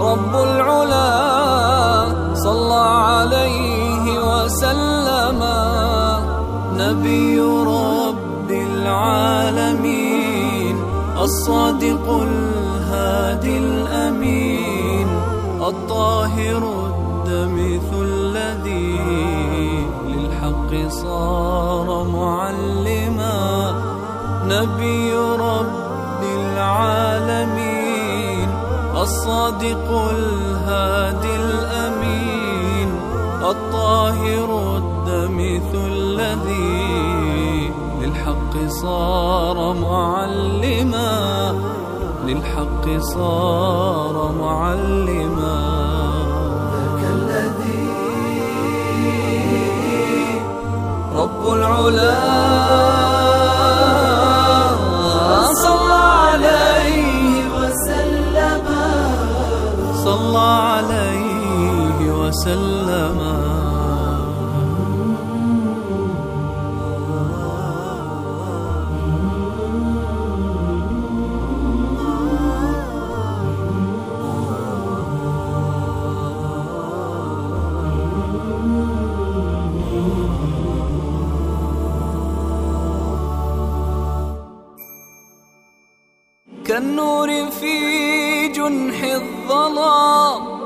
رب العلا صلى عليه وسلم نبي رب العالمين الصادق الهادي الأمين الطاهر الدمث الذي للحق صار معلما نبي رب الصادق الهادي الأمين الطاهر الدمث الذي للحق صار معلما للحق صار معلما. ذاك الذي رب العلا وسلم. كالنور في جنح الظلام.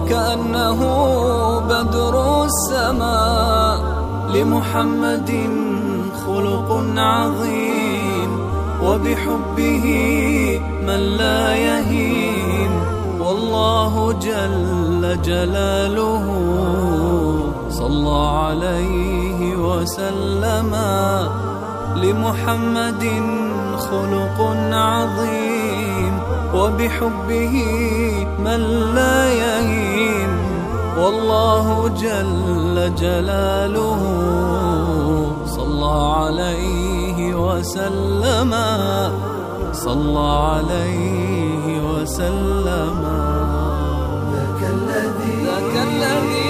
وكأنه بدر السماء لمحمد خلق عظيم وبحبه من لا يهيم والله جل جلاله صلى عليه وسلم لمحمد خلق عظيم وبحبه من لا يهين. والله جل جلاله صلى عليه وسلم. صلى عليه وسلم. لك الذي لك الذي